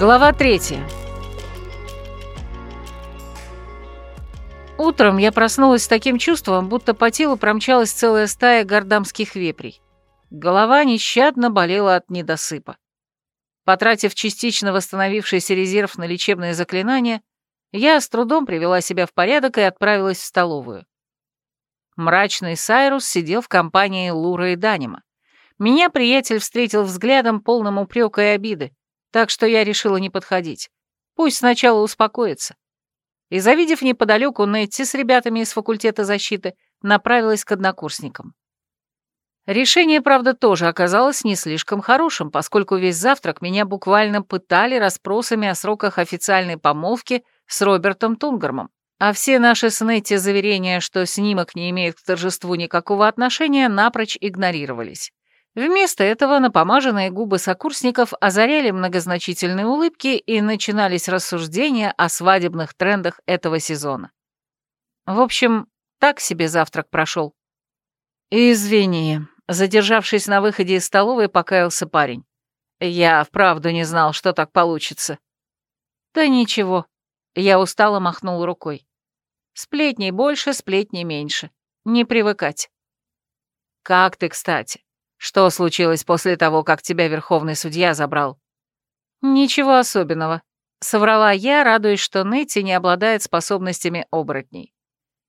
Глава третья. Утром я проснулась с таким чувством, будто по телу промчалась целая стая гордамских вепрей. Голова нещадно болела от недосыпа. Потратив частично восстановившийся резерв на лечебные заклинания, я с трудом привела себя в порядок и отправилась в столовую. Мрачный Сайрус сидел в компании Лура и Данима. Меня приятель встретил взглядом, полным упрека и обиды, так что я решила не подходить. Пусть сначала успокоится. И, завидев неподалеку Нетти с ребятами из факультета защиты, направилась к однокурсникам. Решение, правда, тоже оказалось не слишком хорошим, поскольку весь завтрак меня буквально пытали расспросами о сроках официальной помолвки с Робертом Тунгармом, а все наши с Нетти заверения, что снимок не имеет к торжеству никакого отношения, напрочь игнорировались. Вместо этого напомаженные губы сокурсников озаряли многозначительные улыбки и начинались рассуждения о свадебных трендах этого сезона. В общем, так себе завтрак прошел. «Извини», — задержавшись на выходе из столовой, покаялся парень. «Я вправду не знал, что так получится». «Да ничего», — я устало махнул рукой. «Сплетней больше, сплетней меньше. Не привыкать». «Как ты, кстати?» Что случилось после того, как тебя верховный судья забрал? Ничего особенного. Соврала я, радуясь, что Нетти не обладает способностями оборотней.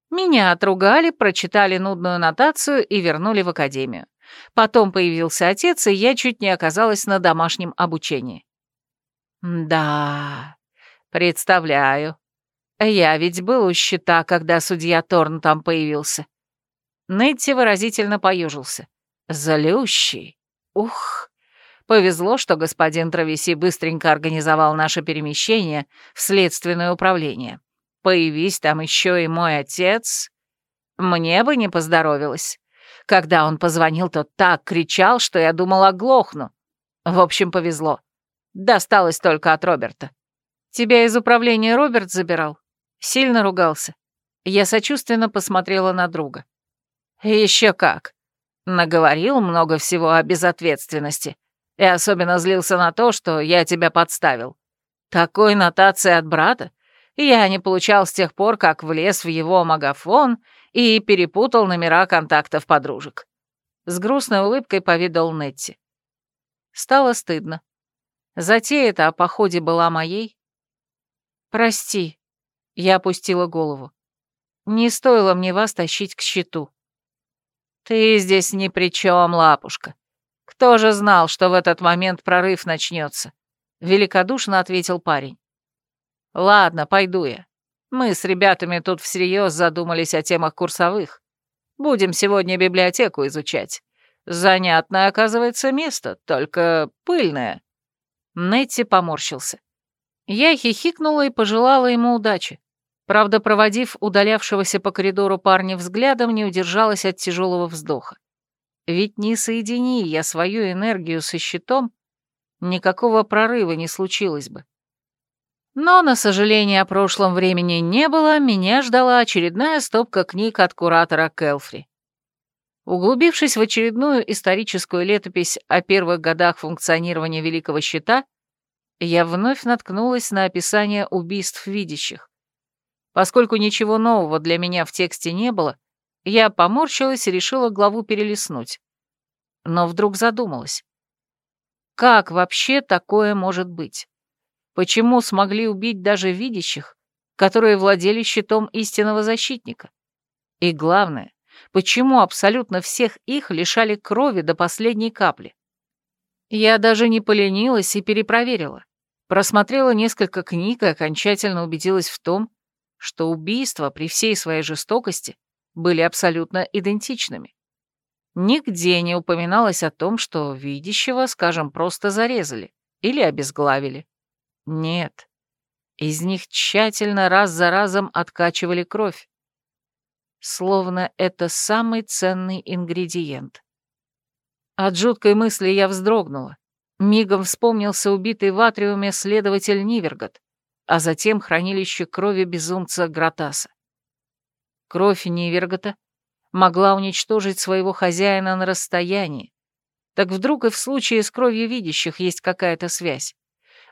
Меня отругали, прочитали нудную нотацию и вернули в академию. Потом появился отец, и я чуть не оказалась на домашнем обучении. Да, представляю. Я ведь был у счета, когда судья Торн там появился. Нетти выразительно поюжился. Залющий. Ух. Повезло, что господин Травеси быстренько организовал наше перемещение в следственное управление. Появись там еще и мой отец. Мне бы не поздоровилось. Когда он позвонил, то так кричал, что я думал оглохну. В общем, повезло. Досталось только от Роберта. Тебя из управления Роберт забирал? Сильно ругался. Я сочувственно посмотрела на друга. Еще как. Наговорил много всего о безответственности. И особенно злился на то, что я тебя подставил. Такой нотации от брата я не получал с тех пор, как влез в его магафон и перепутал номера контактов подружек. С грустной улыбкой повидал Нетти. Стало стыдно. Затея-то о походе была моей. «Прости», — я опустила голову. «Не стоило мне вас тащить к щиту». «Ты здесь ни при чем, лапушка. Кто же знал, что в этот момент прорыв начнется?» Великодушно ответил парень. «Ладно, пойду я. Мы с ребятами тут всерьез задумались о темах курсовых. Будем сегодня библиотеку изучать. Занятное, оказывается, место, только пыльное». Нетти поморщился. Я хихикнула и пожелала ему удачи. Правда, проводив удалявшегося по коридору парня взглядом, не удержалась от тяжелого вздоха. Ведь не соедини я свою энергию со щитом, никакого прорыва не случилось бы. Но, на сожаление, о прошлом времени не было, меня ждала очередная стопка книг от куратора Келфри. Углубившись в очередную историческую летопись о первых годах функционирования Великого Щита, я вновь наткнулась на описание убийств видящих. Поскольку ничего нового для меня в тексте не было, я поморщилась и решила главу перелистнуть. Но вдруг задумалась. Как вообще такое может быть? Почему смогли убить даже видящих, которые владели щитом истинного защитника? И главное, почему абсолютно всех их лишали крови до последней капли? Я даже не поленилась и перепроверила. Просмотрела несколько книг и окончательно убедилась в том, что убийства при всей своей жестокости были абсолютно идентичными. Нигде не упоминалось о том, что видящего, скажем, просто зарезали или обезглавили. Нет. Из них тщательно раз за разом откачивали кровь. Словно это самый ценный ингредиент. От жуткой мысли я вздрогнула. Мигом вспомнился убитый в атриуме следователь Нивергот а затем хранилище крови безумца Гратаса. Кровь Нивергота могла уничтожить своего хозяина на расстоянии. Так вдруг и в случае с кровью видящих есть какая-то связь.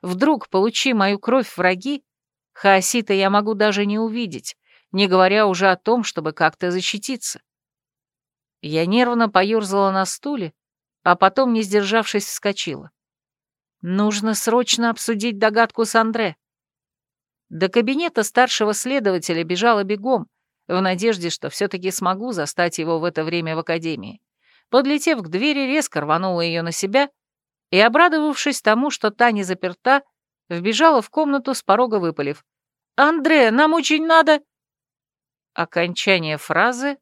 вдруг получи мою кровь враги, Хаосита я могу даже не увидеть, не говоря уже о том, чтобы как-то защититься. Я нервно поёрзала на стуле, а потом, не сдержавшись, вскочила. Нужно срочно обсудить догадку с Андре. До кабинета старшего следователя бежала бегом, в надежде, что все-таки смогу застать его в это время в академии. Подлетев к двери, резко рванула ее на себя и, обрадовавшись тому, что та не заперта, вбежала в комнату с порога выпалив. «Андре, нам очень надо...» Окончание фразы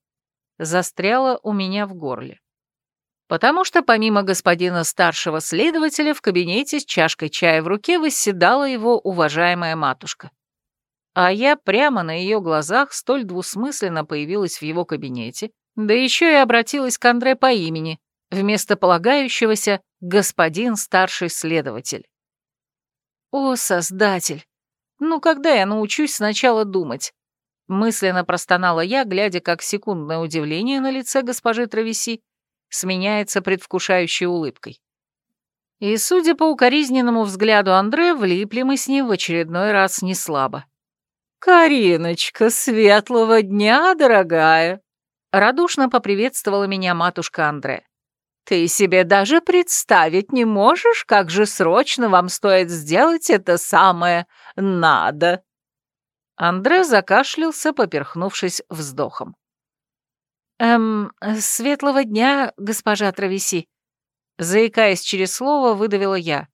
застряло у меня в горле. Потому что помимо господина старшего следователя в кабинете с чашкой чая в руке восседала его уважаемая матушка. А я прямо на ее глазах столь двусмысленно появилась в его кабинете, да еще и обратилась к Андре по имени, вместо полагающегося господин старший следователь. О, Создатель! Ну когда я научусь сначала думать? Мысленно простонала я, глядя, как секундное удивление на лице госпожи Травеси сменяется предвкушающей улыбкой. И, судя по укоризненному взгляду Андре, влипли мы с ним в очередной раз не слабо. «Кариночка, светлого дня, дорогая!» Радушно поприветствовала меня матушка Андре. «Ты себе даже представить не можешь, как же срочно вам стоит сделать это самое «надо». Андре закашлялся, поперхнувшись вздохом. «Эм, светлого дня, госпожа Травеси», — заикаясь через слово, выдавила я.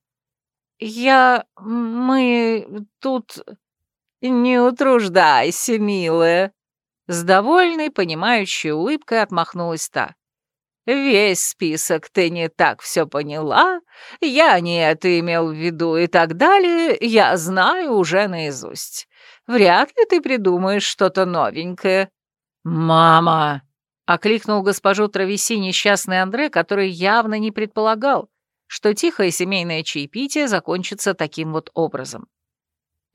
«Я... мы... тут...» «Не утруждайся, милая», — с довольной, понимающей улыбкой отмахнулась та. «Весь список ты не так все поняла, я не это имел в виду и так далее, я знаю уже наизусть. Вряд ли ты придумаешь что-то новенькое». «Мама!» — окликнул госпожу Травеси несчастный Андре, который явно не предполагал, что тихое семейное чаепитие закончится таким вот образом.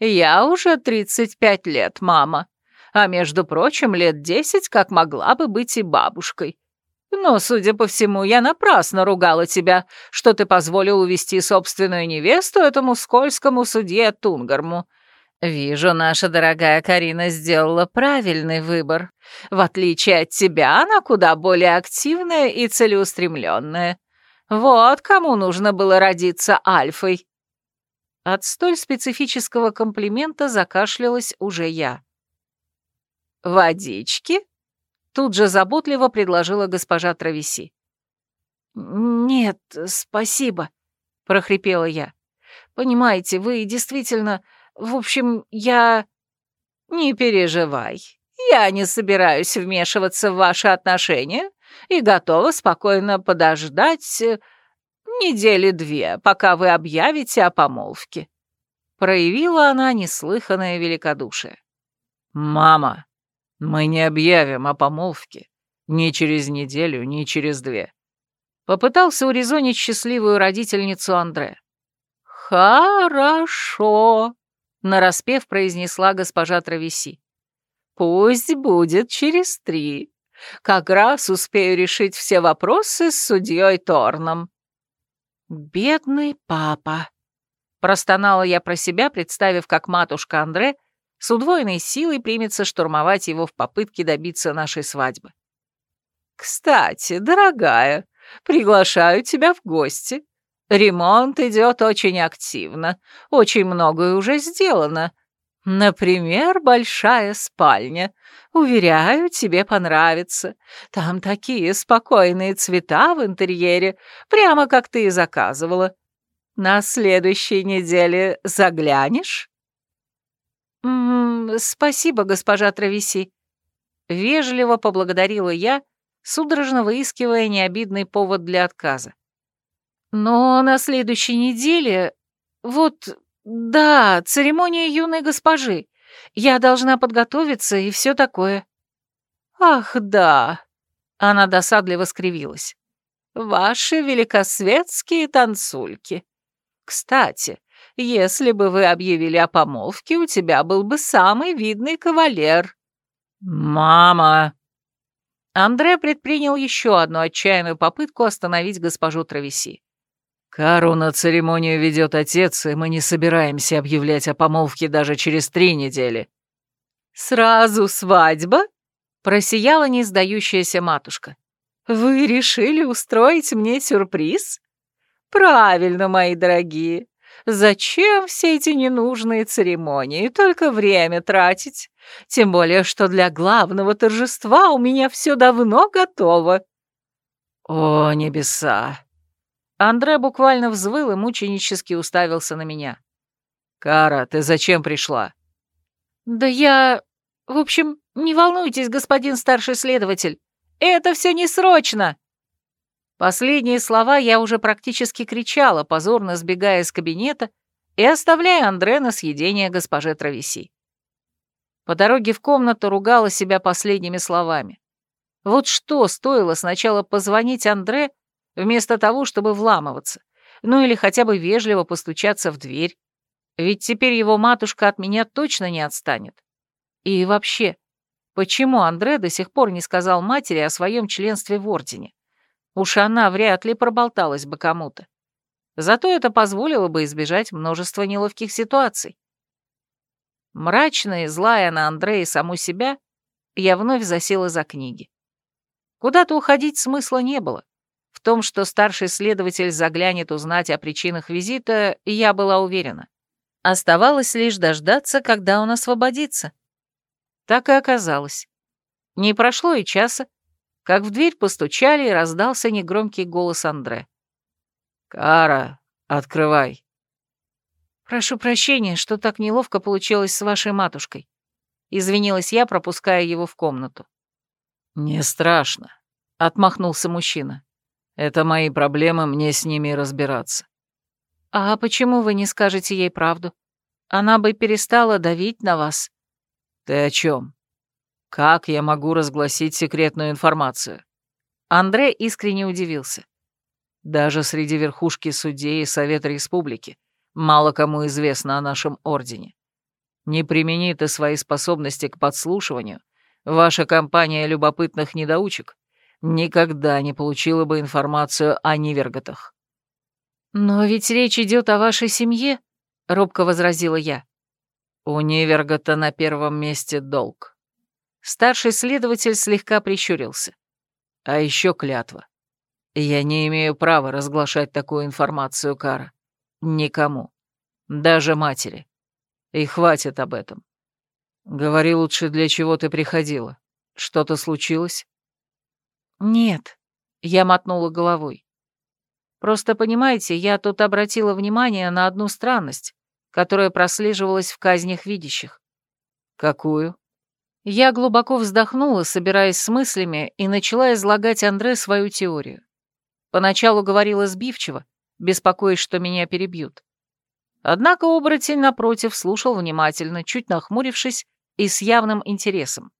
«Я уже 35 лет, мама, а, между прочим, лет 10, как могла бы быть и бабушкой. Но, судя по всему, я напрасно ругала тебя, что ты позволил увести собственную невесту этому скользкому судье Тунгарму. Вижу, наша дорогая Карина сделала правильный выбор. В отличие от тебя, она куда более активная и целеустремленная. Вот кому нужно было родиться Альфой. От столь специфического комплимента закашлялась уже я. «Водички?» — тут же заботливо предложила госпожа Травеси. «Нет, спасибо», — прохрипела я. «Понимаете, вы действительно в общем, я... Не переживай. Я не собираюсь вмешиваться в ваши отношения и готова спокойно подождать недели две, пока вы объявите о помолвке. Проявила она неслыханное великодушие. «Мама, мы не объявим о помолвке ни через неделю, ни через две». Попытался урезонить счастливую родительницу Андре. «Хорошо», нараспев произнесла госпожа Травеси. «Пусть будет через три. Как раз успею решить все вопросы с судьей Торном». «Бедный папа», — простонала я про себя, представив, как матушка Андре с удвоенной силой примется штурмовать его в попытке добиться нашей свадьбы. «Кстати, дорогая, приглашаю тебя в гости. Ремонт идет очень активно, очень многое уже сделано. Например, большая спальня. Уверяю, тебе понравится. Там такие спокойные цвета в интерьере, прямо как ты и заказывала. На следующей неделе заглянешь? «М -м, «Спасибо, госпожа Травеси». Вежливо поблагодарила я, судорожно выискивая необидный повод для отказа. Но на следующей неделе... Вот, да, церемония юной госпожи. Я должна подготовиться и все такое. Ах, да. Она досадливо скривилась. Ваши великосветские танцульки. Кстати, если бы вы объявили о помолвке, у тебя был бы самый видный кавалер. Мама! Андре предпринял еще одну отчаянную попытку остановить госпожу Травеси. Кару на церемонию ведет отец, и мы не собираемся объявлять о помолвке даже через три недели. Сразу свадьба? Просияла не сдающаяся матушка. Вы решили устроить мне сюрприз? Правильно, мои дорогие. Зачем все эти ненужные церемонии, только время тратить? Тем более, что для главного торжества у меня все давно готово. О, небеса! Андре буквально взвыл и мученически уставился на меня. «Кара, ты зачем пришла?» «Да я... В общем, не волнуйтесь, господин старший следователь. Это все не срочно!» Последние слова я уже практически кричала, позорно сбегая из кабинета и оставляя Андре на съедение госпоже Травеси. По дороге в комнату ругала себя последними словами. Вот что стоило сначала позвонить Андре, вместо того, чтобы вламываться, ну или хотя бы вежливо постучаться в дверь, ведь теперь его матушка от меня точно не отстанет. И вообще, почему Андре до сих пор не сказал матери о своем членстве в Ордене? Уж она вряд ли проболталась бы кому-то. Зато это позволило бы избежать множества неловких ситуаций. Мрачная и злая на Андрея саму себя, я вновь засела за книги. Куда-то уходить смысла не было. В том, что старший следователь заглянет узнать о причинах визита, я была уверена. Оставалось лишь дождаться, когда он освободится. Так и оказалось. Не прошло и часа, как в дверь постучали и раздался негромкий голос Андре. «Кара, открывай». «Прошу прощения, что так неловко получилось с вашей матушкой», — извинилась я, пропуская его в комнату. «Не страшно», — отмахнулся мужчина. «Это мои проблемы, мне с ними разбираться». «А почему вы не скажете ей правду? Она бы перестала давить на вас». «Ты о чем? Как я могу разгласить секретную информацию? Андре искренне удивился. Даже среди верхушки судей и Совета Республики мало кому известно о нашем ордене. Не примени ты свои способности к подслушиванию, ваша компания любопытных недоучек никогда не получила бы информацию о Ниверготах. «Но ведь речь идет о вашей семье», — робко возразила я. «У Нивергота на первом месте долг. Старший следователь слегка прищурился. А еще клятва. Я не имею права разглашать такую информацию, Кара. Никому. Даже матери. И хватит об этом. Говори лучше, для чего ты приходила. Что-то случилось? Нет. Я мотнула головой. Просто, понимаете, я тут обратила внимание на одну странность, которая прослеживалась в казнях видящих. Какую? Я глубоко вздохнула, собираясь с мыслями, и начала излагать Андре свою теорию. Поначалу говорила сбивчиво, беспокоясь, что меня перебьют. Однако оборотень, напротив, слушал внимательно, чуть нахмурившись и с явным интересом.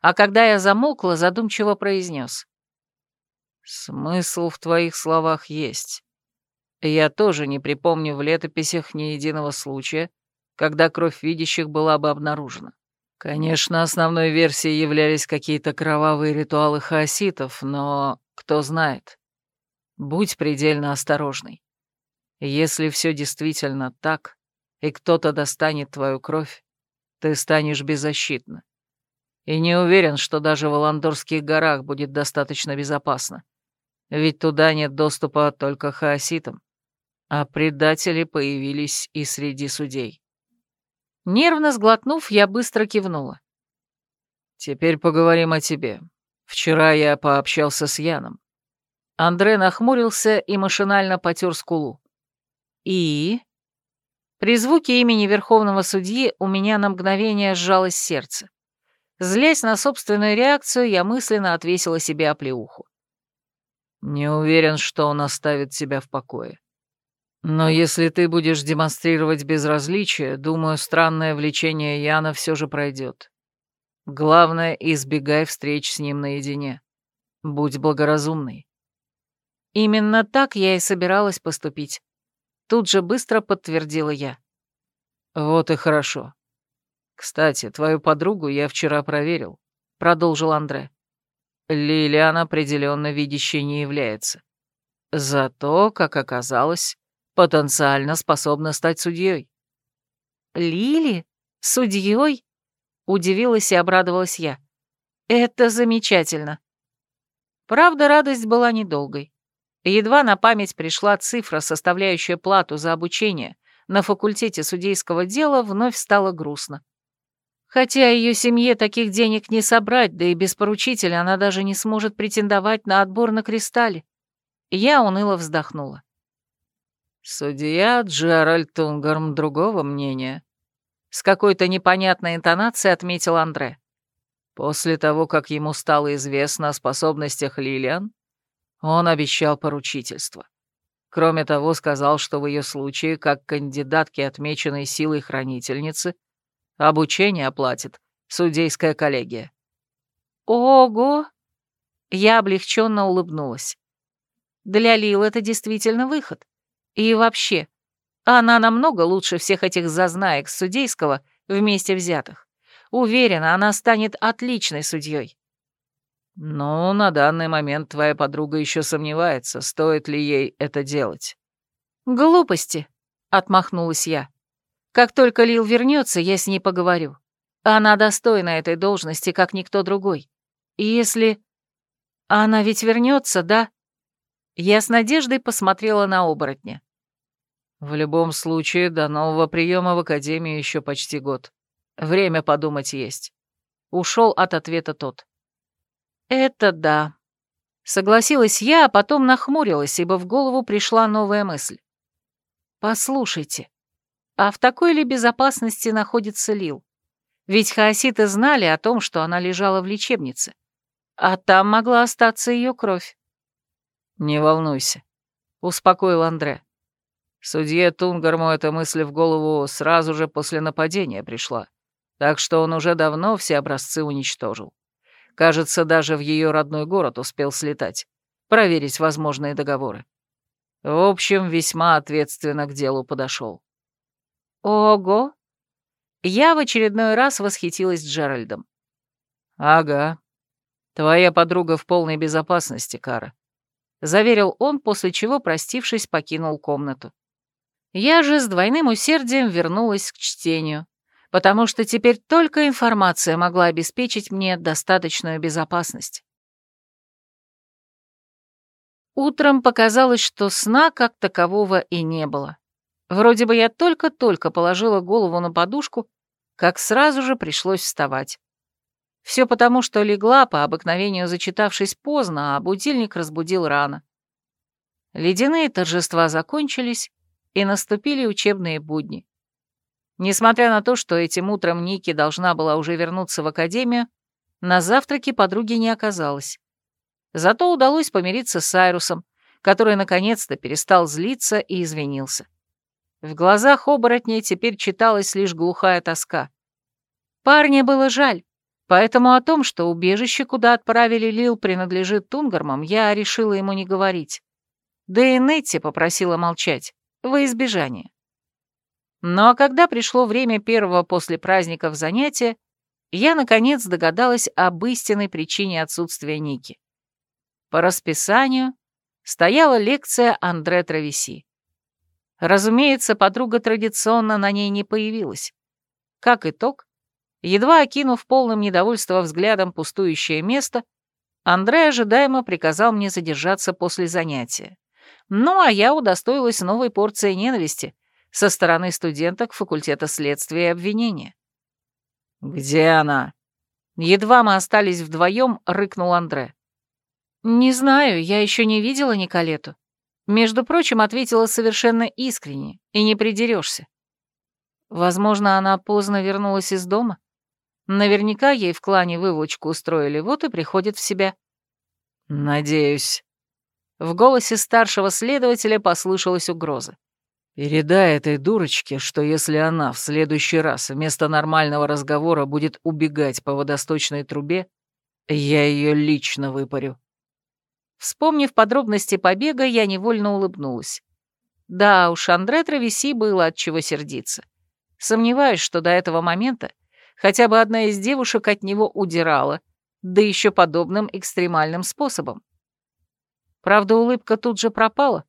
А когда я замолкла, задумчиво произнес. «Смысл в твоих словах есть. Я тоже не припомню в летописях ни единого случая, когда кровь видящих была бы обнаружена. Конечно, основной версией являлись какие-то кровавые ритуалы хаоситов, но кто знает. Будь предельно осторожный. Если все действительно так, и кто-то достанет твою кровь, ты станешь беззащитна. И не уверен, что даже в Аландорских горах будет достаточно безопасно. Ведь туда нет доступа только хаоситам. А предатели появились и среди судей. Нервно сглотнув, я быстро кивнула. «Теперь поговорим о тебе. Вчера я пообщался с Яном». Андре нахмурился и машинально потер скулу. «И?» При звуке имени Верховного Судьи у меня на мгновение сжалось сердце. Злясь на собственную реакцию, я мысленно отвесила себе оплеуху. «Не уверен, что он оставит тебя в покое. Но если ты будешь демонстрировать безразличие, думаю, странное влечение Яна все же пройдет. Главное, избегай встреч с ним наедине. Будь благоразумной. Именно так я и собиралась поступить. Тут же быстро подтвердила я. Вот и хорошо. Кстати, твою подругу я вчера проверил, продолжил Андре. Лилиан определенно видящей не является. Зато, как оказалось, потенциально способна стать судьей. «Лили? Судьей?» — удивилась и обрадовалась я. «Это замечательно». Правда, радость была недолгой. Едва на память пришла цифра, составляющая плату за обучение на факультете судейского дела, вновь стало грустно. Хотя ее семье таких денег не собрать, да и без поручителя она даже не сможет претендовать на отбор на кристалле. Я уныло вздохнула. Судья Джеральд Тунгарм другого мнения. С какой-то непонятной интонацией отметил Андре. После того, как ему стало известно о способностях Лилиан, он обещал поручительство. Кроме того, сказал, что в ее случае, как кандидатке, отмеченной силой хранительницы, обучение оплатит судейская коллегия. Ого! Я облегченно улыбнулась. Для Лил это действительно выход. И вообще, она намного лучше всех этих зазнаек судейского вместе взятых. Уверена, она станет отличной судьей. «Ну, на данный момент твоя подруга еще сомневается, стоит ли ей это делать». «Глупости», — отмахнулась я. «Как только Лил вернется, я с ней поговорю. Она достойна этой должности, как никто другой. И если... Она ведь вернется, да?» Я с надеждой посмотрела на оборотня. «В любом случае, до нового приема в Академии еще почти год. Время подумать есть». Ушел от ответа тот. «Это да». Согласилась я, а потом нахмурилась, ибо в голову пришла новая мысль. «Послушайте, а в такой ли безопасности находится Лил? Ведь хаоситы знали о том, что она лежала в лечебнице, а там могла остаться ее кровь». «Не волнуйся», — успокоил Андре. Судье Тунгарму эта мысль в голову сразу же после нападения пришла, так что он уже давно все образцы уничтожил. Кажется, даже в ее родной город успел слетать, проверить возможные договоры. В общем, весьма ответственно к делу подошел. Ого! Я в очередной раз восхитилась Джеральдом. Ага. Твоя подруга в полной безопасности, Кара. Заверил он, после чего, простившись, покинул комнату. Я же с двойным усердием вернулась к чтению потому что теперь только информация могла обеспечить мне достаточную безопасность. Утром показалось, что сна как такового и не было. Вроде бы я только-только положила голову на подушку, как сразу же пришлось вставать. Все потому, что легла, по обыкновению зачитавшись поздно, а будильник разбудил рано. Ледяные торжества закончились, и наступили учебные будни. Несмотря на то, что этим утром Ники должна была уже вернуться в академию, на завтраке подруги не оказалось. Зато удалось помириться с Айрусом, который наконец-то перестал злиться и извинился. В глазах оборотней теперь читалась лишь глухая тоска. Парня было жаль, поэтому о том, что убежище, куда отправили Лил, принадлежит Тунгармам, я решила ему не говорить. Да и Нетти попросила молчать, во избежание. Но когда пришло время первого после праздников занятия, я, наконец, догадалась об истинной причине отсутствия Ники. По расписанию стояла лекция Андре Травеси. Разумеется, подруга традиционно на ней не появилась. Как итог, едва окинув полным недовольства взглядом пустующее место, Андре ожидаемо приказал мне задержаться после занятия. Ну, а я удостоилась новой порции ненависти — со стороны студенток факультета следствия и обвинения. «Где она?» Едва мы остались вдвоем, рыкнул Андре. «Не знаю, я еще не видела Николету. Между прочим, ответила совершенно искренне, и не придерешься. Возможно, она поздно вернулась из дома. Наверняка ей в клане выволочку устроили, вот и приходит в себя». «Надеюсь». В голосе старшего следователя послышалась угроза. Передай этой дурочке, что если она в следующий раз вместо нормального разговора будет убегать по водосточной трубе, я ее лично выпарю. Вспомнив подробности побега, я невольно улыбнулась. Да уж, Андре Травеси было от чего сердиться. Сомневаюсь, что до этого момента хотя бы одна из девушек от него удирала, да еще подобным экстремальным способом. Правда, улыбка тут же пропала,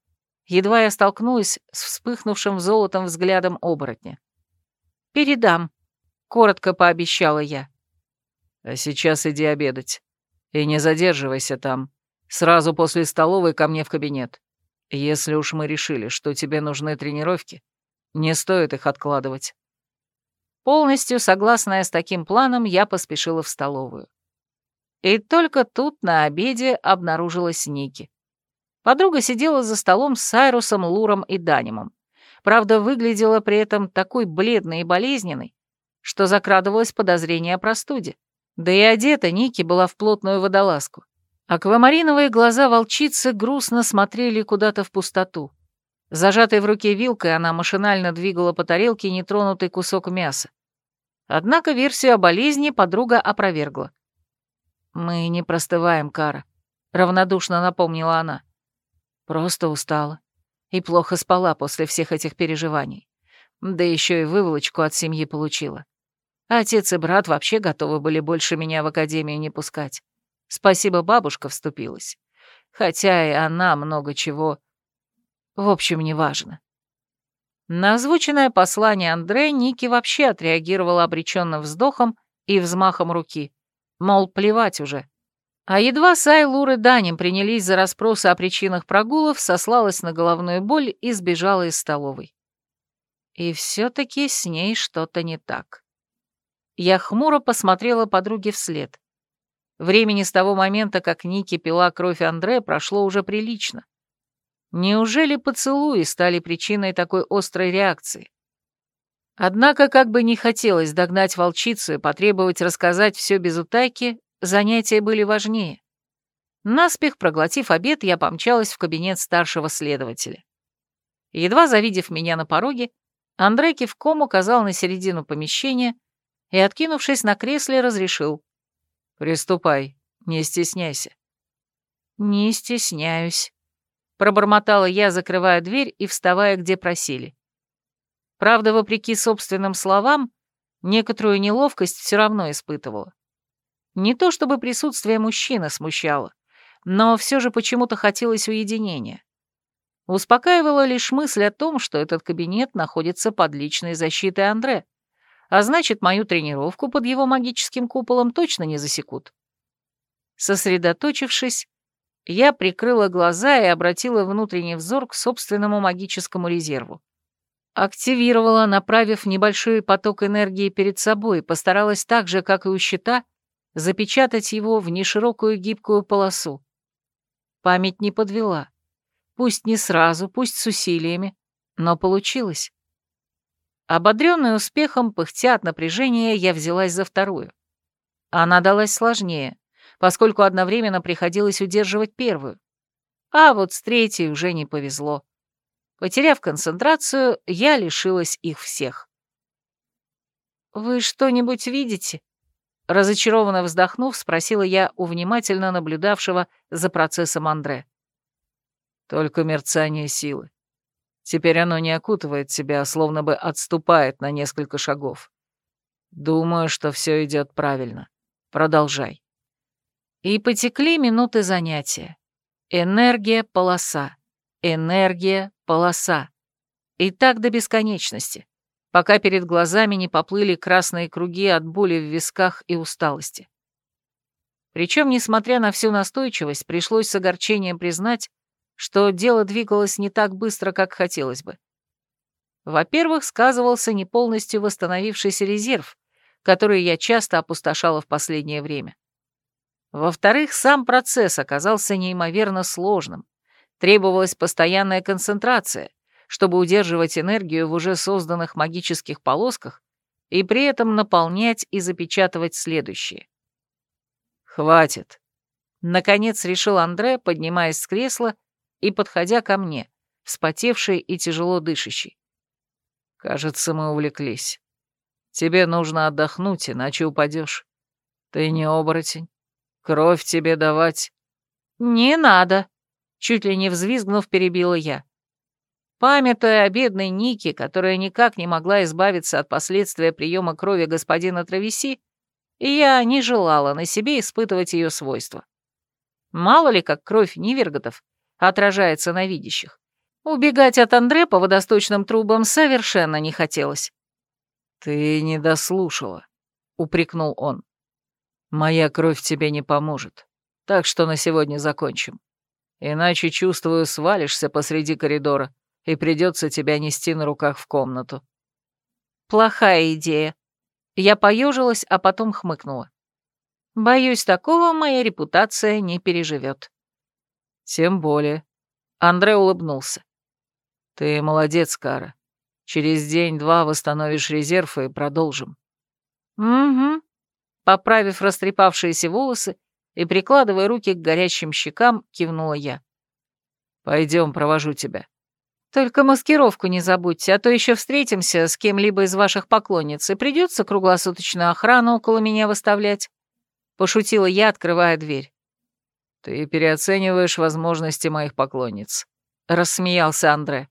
едва я столкнулась с вспыхнувшим золотом взглядом оборотня. «Передам», — коротко пообещала я. «А сейчас иди обедать. И не задерживайся там. Сразу после столовой ко мне в кабинет. Если уж мы решили, что тебе нужны тренировки, не стоит их откладывать». Полностью согласная с таким планом, я поспешила в столовую. И только тут на обеде обнаружилась Ники. Подруга сидела за столом с Сайрусом, Луром и Данимом. Правда, выглядела при этом такой бледной и болезненной, что закрадывалось подозрение о простуде. Да и одета Ники была в плотную водолазку. Аквамариновые глаза волчицы грустно смотрели куда-то в пустоту. Зажатой в руке вилкой она машинально двигала по тарелке нетронутый кусок мяса. Однако версию о болезни подруга опровергла. «Мы не простываем, Кара», — равнодушно напомнила она. «Просто устала и плохо спала после всех этих переживаний. Да еще и выволочку от семьи получила. Отец и брат вообще готовы были больше меня в академию не пускать. Спасибо, бабушка вступилась. Хотя и она много чего... В общем, неважно. На озвученное послание Андре Ники вообще отреагировала обреченным вздохом и взмахом руки. Мол, плевать уже. А едва Сай, Лур и Даним принялись за расспросы о причинах прогулов, сослалась на головную боль и сбежала из столовой. И все-таки с ней что-то не так. Я хмуро посмотрела подруге вслед. Времени с того момента, как Ники пила кровь Андре, прошло уже прилично. Неужели поцелуи стали причиной такой острой реакции? Однако, как бы не хотелось догнать волчицу и потребовать рассказать все без утайки, занятия были важнее. Наспех проглотив обед, я помчалась в кабинет старшего следователя. Едва завидев меня на пороге, Андрей кивком указал на середину помещения и, откинувшись на кресле, разрешил. «Приступай, не стесняйся». «Не стесняюсь», — пробормотала я, закрывая дверь и вставая, где просили. Правда, вопреки собственным словам, некоторую неловкость все равно испытывала. Не то чтобы присутствие мужчины смущало, но все же почему-то хотелось уединения. Успокаивала лишь мысль о том, что этот кабинет находится под личной защитой Андре, а значит, мою тренировку под его магическим куполом точно не засекут. Сосредоточившись, я прикрыла глаза и обратила внутренний взор к собственному магическому резерву. Активировала, направив небольшой поток энергии перед собой, постаралась так же, как и у щита, запечатать его в неширокую гибкую полосу. Память не подвела. Пусть не сразу, пусть с усилиями, но получилось. Ободренный успехом, пыхтя от напряжения, я взялась за вторую. Она далась сложнее, поскольку одновременно приходилось удерживать первую. А вот с третьей уже не повезло. Потеряв концентрацию, я лишилась их всех. «Вы что-нибудь видите?» Разочарованно вздохнув, спросила я у внимательно наблюдавшего за процессом Андре. «Только мерцание силы. Теперь оно не окутывает тебя, а словно бы отступает на несколько шагов. Думаю, что все идет правильно. Продолжай». И потекли минуты занятия. Энергия — полоса. Энергия полоса. И так до бесконечности, пока перед глазами не поплыли красные круги от боли в висках и усталости. Причем, несмотря на всю настойчивость, пришлось с огорчением признать, что дело двигалось не так быстро, как хотелось бы. Во-первых, сказывался не полностью восстановившийся резерв, который я часто опустошала в последнее время. Во-вторых, сам процесс оказался неимоверно сложным, Требовалась постоянная концентрация, чтобы удерживать энергию в уже созданных магических полосках и при этом наполнять и запечатывать следующие. «Хватит», — наконец решил Андре, поднимаясь с кресла и подходя ко мне, вспотевший и тяжело дышащий. «Кажется, мы увлеклись. Тебе нужно отдохнуть, иначе упадешь. Ты не оборотень. Кровь тебе давать...» «Не надо», Чуть ли не взвизгнув, перебила я. Памятуя о бедной Нике, которая никак не могла избавиться от последствия приема крови господина Травеси, я не желала на себе испытывать ее свойства. Мало ли, как кровь Ниверготов отражается на видящих. Убегать от Андре по водосточным трубам совершенно не хотелось. «Ты не дослушала», — упрекнул он. «Моя кровь тебе не поможет, так что на сегодня закончим. Иначе, чувствую, свалишься посреди коридора, и придется тебя нести на руках в комнату». Плохая идея. Я поежилась, а потом хмыкнула. Боюсь, такого моя репутация не переживет. Тем более. Андре улыбнулся. Ты молодец, Кара. Через день-два восстановишь резерв и продолжим. Угу. Поправив растрепавшиеся волосы и прикладывая руки к горящим щекам, кивнула я. Пойдем, провожу тебя. Только маскировку не забудьте, а то еще встретимся с кем-либо из ваших поклонниц, и придется круглосуточную охрану около меня выставлять. Пошутила я, открывая дверь. Ты переоцениваешь возможности моих поклонниц. Рассмеялся Андре.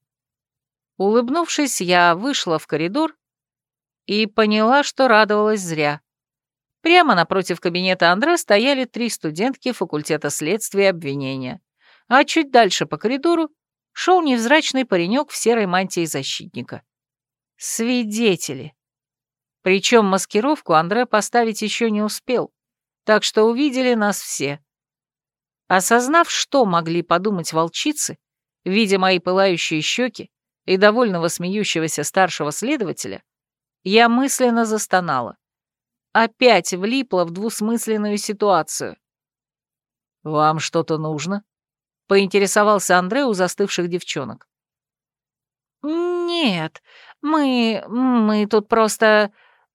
Улыбнувшись, я вышла в коридор и поняла, что радовалась зря. Прямо напротив кабинета Андре стояли три студентки факультета следствия и обвинения, а чуть дальше по коридору шел невзрачный паренек в серой мантии защитника. Свидетели. Причем маскировку Андре поставить еще не успел, так что увидели нас все. Осознав, что могли подумать волчицы, видя мои пылающие щеки и довольного смеющегося старшего следователя, я мысленно застонала. Опять влипла в двусмысленную ситуацию. «Вам что-то нужно?» поинтересовался Андре у застывших девчонок. «Нет, мы... мы тут просто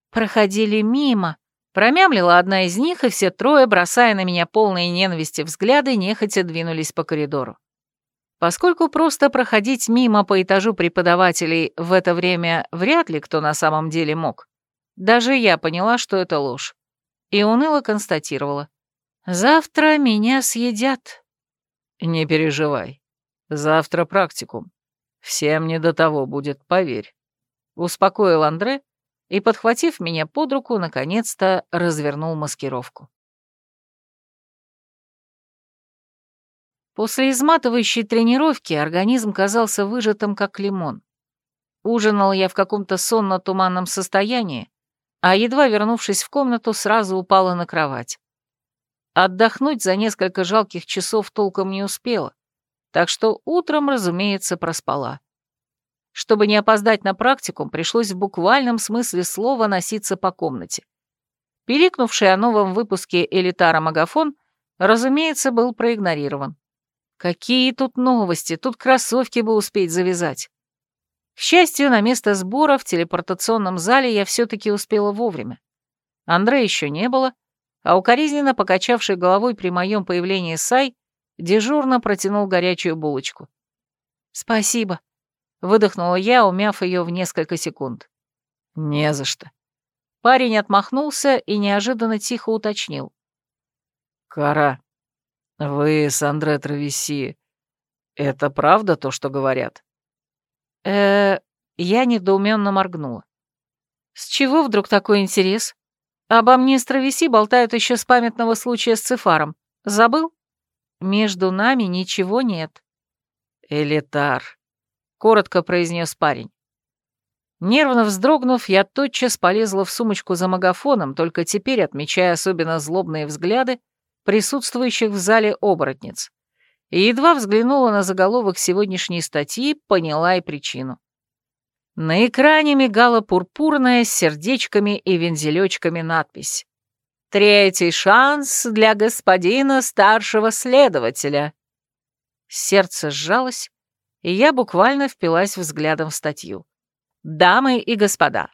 проходили мимо», промямлила одна из них, и все трое, бросая на меня полные ненависти взгляды, нехотя двинулись по коридору. Поскольку просто проходить мимо по этажу преподавателей в это время вряд ли кто на самом деле мог, даже я поняла, что это ложь, и уныло констатировала. «Завтра меня съедят». «Не переживай. Завтра практикум. Всем не до того будет, поверь», — успокоил Андре и, подхватив меня под руку, наконец-то развернул маскировку. После изматывающей тренировки организм казался выжатым, как лимон. Ужинал я в каком-то сонно-туманном состоянии, а едва вернувшись в комнату, сразу упала на кровать. Отдохнуть за несколько жалких часов толком не успела, так что утром, разумеется, проспала. Чтобы не опоздать на практикум, пришлось в буквальном смысле слова носиться по комнате. Пиликнувший о новом выпуске элитара Магафон, разумеется, был проигнорирован. Какие тут новости, тут кроссовки бы успеть завязать. К счастью, на место сбора в телепортационном зале я все-таки успела вовремя. Андрея еще не было, а укоризненно покачавший головой при моем появлении Сай дежурно протянул горячую булочку. «Спасибо», — выдохнула я, умяв ее в несколько секунд. «Не за что». Парень отмахнулся и неожиданно тихо уточнил. «Кара, вы с Андре Травеси, это правда то, что говорят?» э я недоуменно моргнула. «С чего вдруг такой интерес?» Обо мне с Травеси болтают еще с памятного случая с Цифаром. Забыл? Между нами ничего нет. Элитар, коротко произнес парень. Нервно вздрогнув, я тотчас полезла в сумочку за магафоном, только теперь отмечая особенно злобные взгляды присутствующих в зале оборотниц. И едва взглянула на заголовок сегодняшней статьи, поняла и причину. На экране мигала пурпурная с сердечками и вензелечками надпись. «Третий шанс для господина старшего следователя». Сердце сжалось, и я буквально впилась взглядом в статью. «Дамы и господа,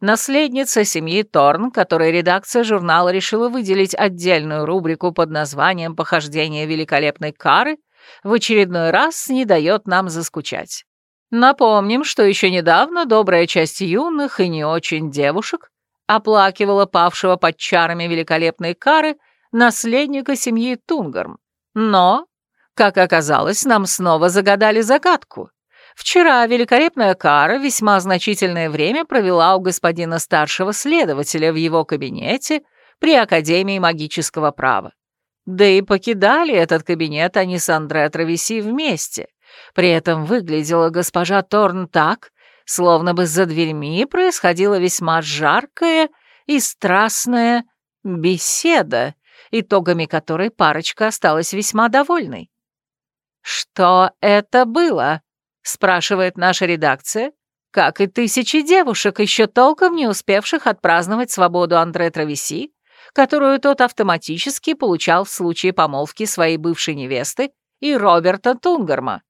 наследница семьи Торн, которой редакция журнала решила выделить отдельную рубрику под названием «Похождение великолепной кары», в очередной раз не дает нам заскучать. Напомним, что еще недавно добрая часть юных и не очень девушек оплакивала павшего под чарами великолепной кары наследника семьи Тунгарм. Но, как оказалось, нам снова загадали загадку. Вчера великолепная кара весьма значительное время провела у господина старшего следователя в его кабинете при Академии магического права. Да и покидали этот кабинет они с Андре Травеси вместе. При этом выглядела госпожа Торн так, словно бы за дверьми происходила весьма жаркая и страстная беседа, итогами которой парочка осталась весьма довольной. «Что это было?» — спрашивает наша редакция, как и тысячи девушек, еще толком не успевших отпраздновать свободу Андре Травеси, которую тот автоматически получал в случае помолвки своей бывшей невесты и Роберта Тунгарма.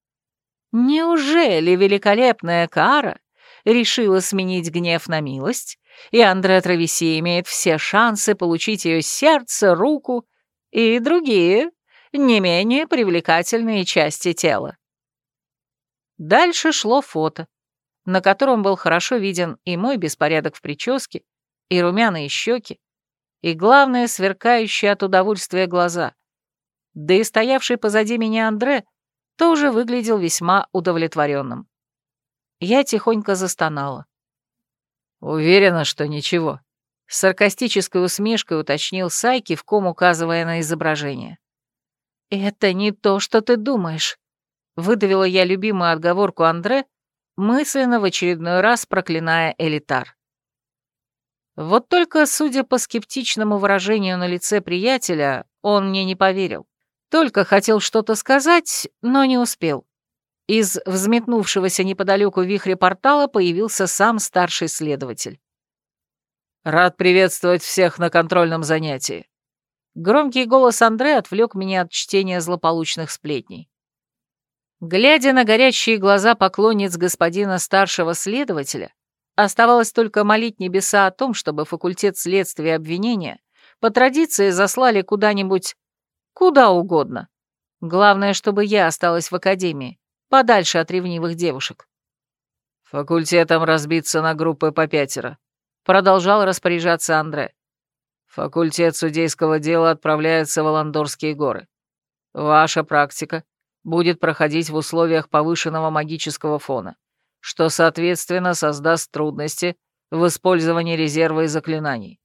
Неужели великолепная Кара решила сменить гнев на милость, и Андре Травеси имеет все шансы получить ее сердце, руку и другие, не менее привлекательные части тела? Дальше шло фото, на котором был хорошо виден и мой беспорядок в прическе, и румяные щеки, и, главное, сверкающие от удовольствия глаза. Да и стоявший позади меня Андре тоже выглядел весьма удовлетворенным. Я тихонько застонала. «Уверена, что ничего», — с саркастической усмешкой уточнил Сайки, в ком указывая на изображение. «Это не то, что ты думаешь», — выдавила я любимую отговорку Андре, мысленно в очередной раз проклиная элитар. Вот только, судя по скептичному выражению на лице приятеля, он мне не поверил. Только хотел что-то сказать, но не успел. Из взметнувшегося неподалеку вихря портала появился сам старший следователь. «Рад приветствовать всех на контрольном занятии». Громкий голос Андре отвлек меня от чтения злополучных сплетней. Глядя на горящие глаза поклонниц господина старшего следователя, оставалось только молить небеса о том, чтобы факультет следствия и обвинения по традиции заслали куда-нибудь, куда угодно. Главное, чтобы я осталась в академии, подальше от ревнивых девушек. «Факультетом разбиться на группы по пятеро», — продолжал распоряжаться Андре. «Факультет судейского дела отправляется в Аландорские горы. Ваша практика будет проходить в условиях повышенного магического фона, что, соответственно, создаст трудности в использовании резерва и заклинаний.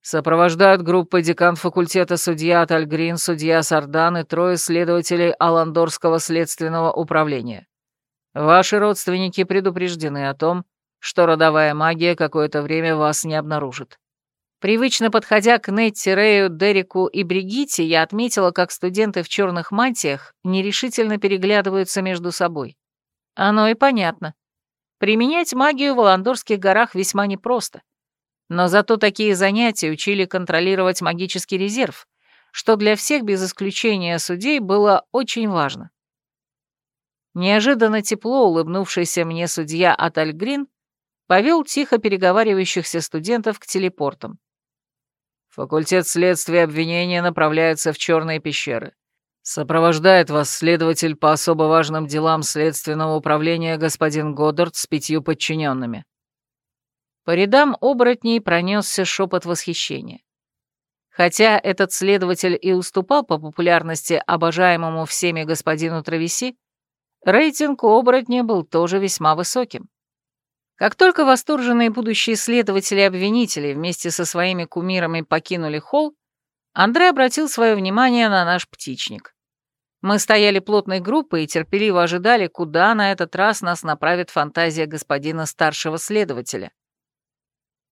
Сопровождают группы декан факультета судья Тальгрин, судья Сардан и трое следователей Аландорского следственного управления. Ваши родственники предупреждены о том, что родовая магия какое-то время вас не обнаружит. Привычно подходя к Нетти, Рэю, Дереку и Бригитте, я отметила, как студенты в черных мантиях нерешительно переглядываются между собой. Оно и понятно. Применять магию в Аландорских горах весьма непросто. Но зато такие занятия учили контролировать магический резерв, что для всех без исключения судей было очень важно. Неожиданно тепло улыбнувшийся мне судья Атальгрин повел тихо переговаривающихся студентов к телепортам. Факультет следствия обвинения направляется в черные пещеры. Сопровождает вас следователь по особо важным делам следственного управления господин Годдард с пятью подчиненными. По рядам оборотней пронесся шепот восхищения. Хотя этот следователь и уступал по популярности обожаемому всеми господину Травеси, рейтинг у оборотня был тоже весьма высоким. Как только восторженные будущие следователи-обвинители вместе со своими кумирами покинули холл, Андрей обратил свое внимание на наш птичник. Мы стояли плотной группой и терпеливо ожидали, куда на этот раз нас направит фантазия господина старшего следователя.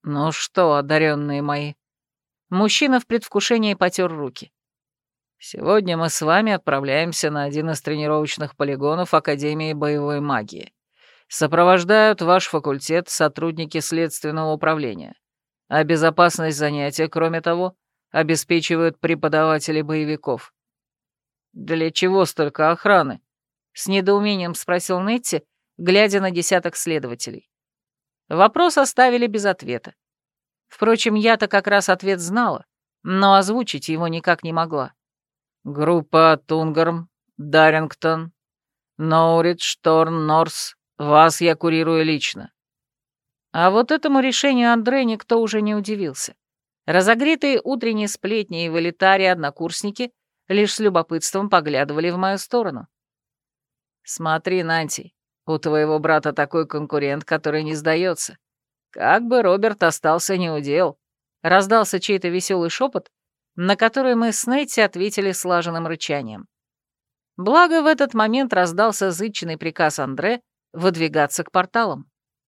«Ну что, одаренные мои?» Мужчина в предвкушении потер руки. «Сегодня мы с вами отправляемся на один из тренировочных полигонов Академии боевой магии. Сопровождают ваш факультет сотрудники следственного управления. А безопасность занятия, кроме того, обеспечивают преподаватели боевиков. «Для чего столько охраны?» — с недоумением спросил Нетти, глядя на десяток следователей. Вопрос оставили без ответа. Впрочем, я-то как раз ответ знала, но озвучить его никак не могла. «Группа Тунгарм, Дарингтон, Ноуридж, Торн, Норс, вас я курирую лично». А вот этому решению Андре никто уже не удивился. Разогретые утренние сплетни и в элитаре однокурсники лишь с любопытством поглядывали в мою сторону. «Смотри, Нанти, у твоего брата такой конкурент, который не сдается. Как бы Роберт остался неудел», — раздался чей-то веселый шепот, на который мы с Нейти ответили слаженным рычанием. Благо, в этот момент раздался зычный приказ Андре выдвигаться к порталам.